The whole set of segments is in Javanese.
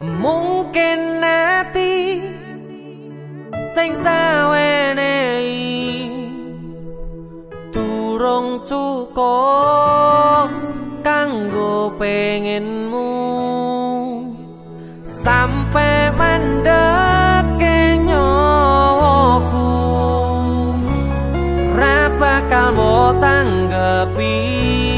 mungkin nanti sing tawenei durung cukup kanggo pengenmu. Sampai mandek nyawaku ra bakal mau tanggepi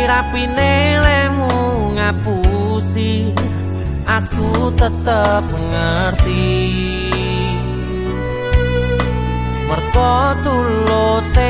sarapi-rapine lemu ngapusi. Aku tetep ngerti. Merko tulose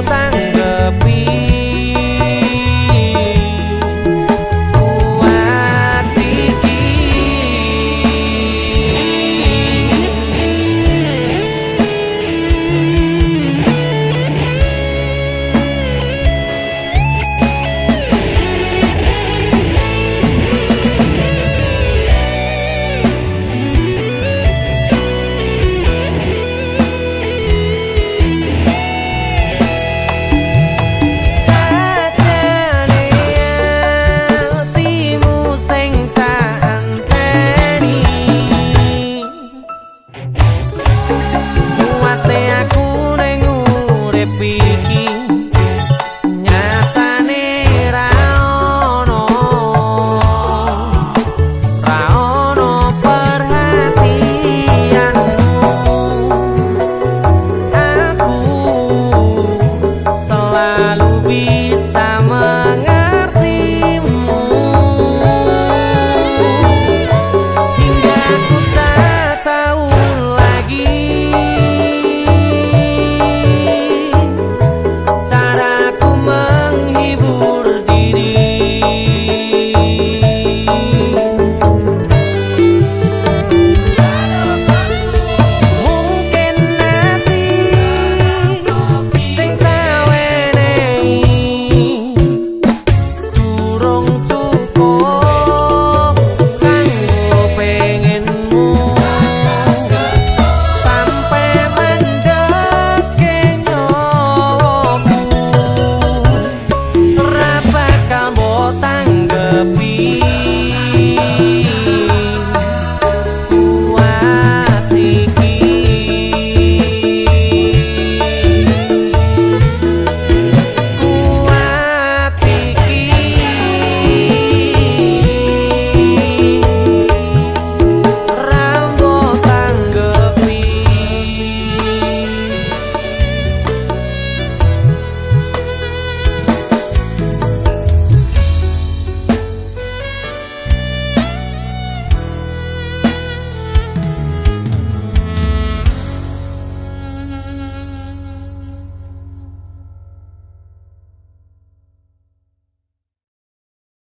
三。